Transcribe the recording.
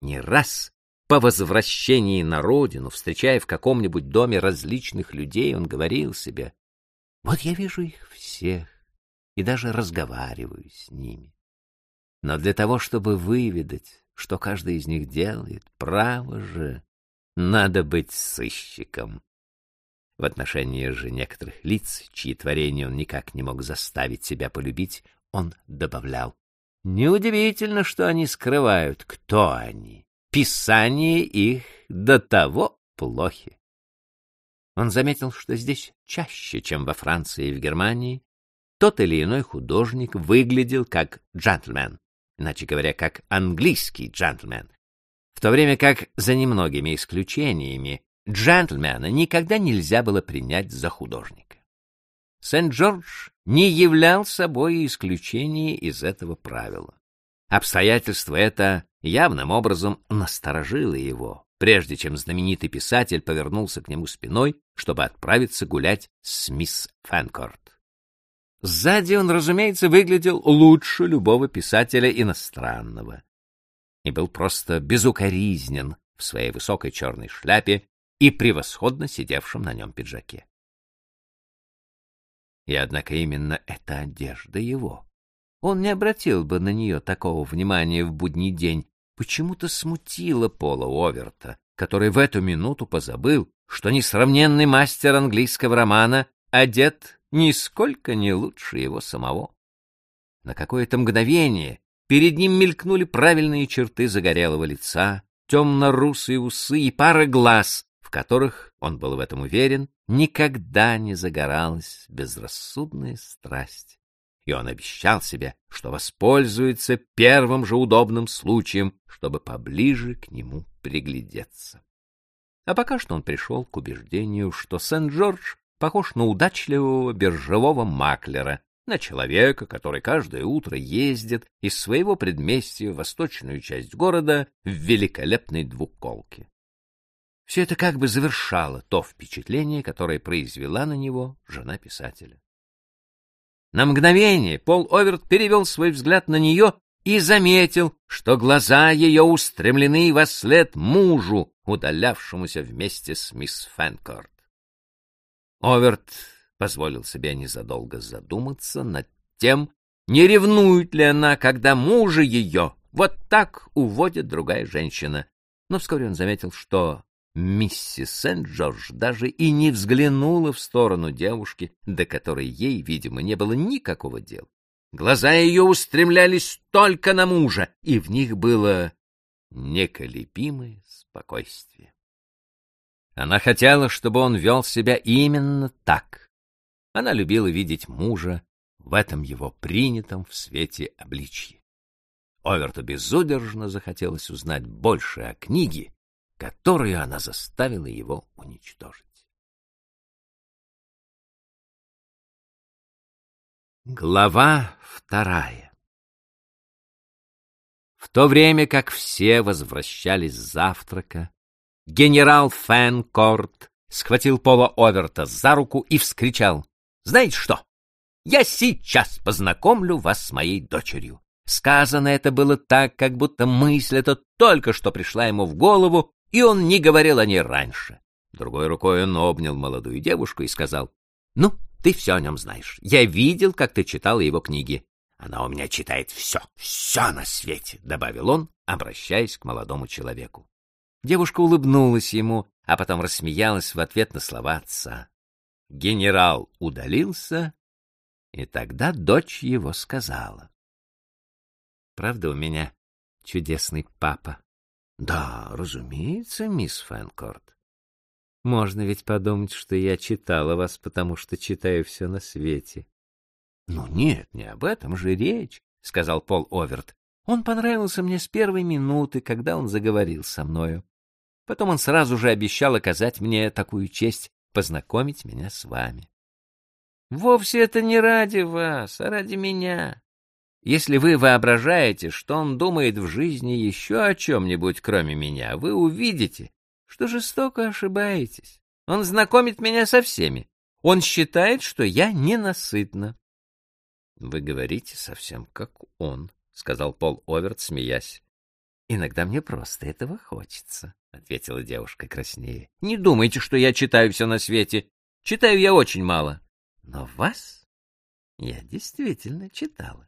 Не раз по возвращении на родину, встречая в каком-нибудь доме различных людей, он говорил себе, вот я вижу их всех и даже разговариваю с ними. Но для того, чтобы выведать, что каждый из них делает, право же, надо быть сыщиком. В отношении же некоторых лиц, чьи творения он никак не мог заставить себя полюбить, он добавлял. Неудивительно, что они скрывают, кто они писание их до того плохи. Он заметил, что здесь чаще, чем во Франции и в Германии, тот или иной художник выглядел как джентльмен, иначе говоря, как английский джентльмен, в то время как, за немногими исключениями, джентльмена никогда нельзя было принять за художника. Сент-Джордж не являл собой исключение из этого правила. Обстоятельство это явным образом насторожило его, прежде чем знаменитый писатель повернулся к нему спиной, чтобы отправиться гулять с мисс Фэнкорт. Сзади он, разумеется, выглядел лучше любого писателя иностранного и был просто безукоризнен в своей высокой черной шляпе и превосходно сидевшем на нем пиджаке. И однако именно эта одежда его он не обратил бы на нее такого внимания в будний день, почему-то смутило Пола Оверта, который в эту минуту позабыл, что несравненный мастер английского романа одет нисколько не лучше его самого. На какое-то мгновение перед ним мелькнули правильные черты загорелого лица, темно-русые усы и пара глаз, в которых, он был в этом уверен, никогда не загоралась безрассудная страсть и он обещал себе, что воспользуется первым же удобным случаем, чтобы поближе к нему приглядеться. А пока что он пришел к убеждению, что Сент-Джордж похож на удачливого биржевого маклера, на человека, который каждое утро ездит из своего предместья в восточную часть города в великолепной двуколке. Все это как бы завершало то впечатление, которое произвела на него жена писателя. На мгновение Пол Оверт перевел свой взгляд на нее и заметил, что глаза ее устремлены во след мужу, удалявшемуся вместе с мисс Фэнкорт. Оверт позволил себе незадолго задуматься над тем, не ревнует ли она, когда мужа ее вот так уводит другая женщина. Но вскоре он заметил, что Миссис Сент-Джордж даже и не взглянула в сторону девушки, до которой ей, видимо, не было никакого дела. Глаза ее устремлялись только на мужа, и в них было неколебимое спокойствие. Она хотела, чтобы он вел себя именно так. Она любила видеть мужа в этом его принятом в свете обличье. Оверту безудержно захотелось узнать больше о книге, которую она заставила его уничтожить. Глава вторая В то время как все возвращались с завтрака, генерал Фэнкорт схватил Пола Оверта за руку и вскричал. «Знаете что? Я сейчас познакомлю вас с моей дочерью». Сказано это было так, как будто мысль эта только что пришла ему в голову, и он не говорил о ней раньше. Другой рукой он обнял молодую девушку и сказал, «Ну, ты все о нем знаешь. Я видел, как ты читала его книги. Она у меня читает все, все на свете», — добавил он, обращаясь к молодому человеку. Девушка улыбнулась ему, а потом рассмеялась в ответ на слова отца. Генерал удалился, и тогда дочь его сказала. «Правда, у меня чудесный папа?» Да, разумеется, мисс Фэнкорт. Можно ведь подумать, что я читала вас, потому что читаю все на свете. Ну нет, не об этом же речь, сказал Пол Оверт. Он понравился мне с первой минуты, когда он заговорил со мною. Потом он сразу же обещал оказать мне такую честь познакомить меня с вами. Вовсе это не ради вас, а ради меня. Если вы воображаете, что он думает в жизни еще о чем-нибудь, кроме меня, вы увидите, что жестоко ошибаетесь. Он знакомит меня со всеми. Он считает, что я ненасытна. — Вы говорите совсем как он, — сказал Пол Оверт, смеясь. Иногда мне просто этого хочется, — ответила девушка краснее. — Не думайте, что я читаю все на свете. Читаю я очень мало. Но вас я действительно читала.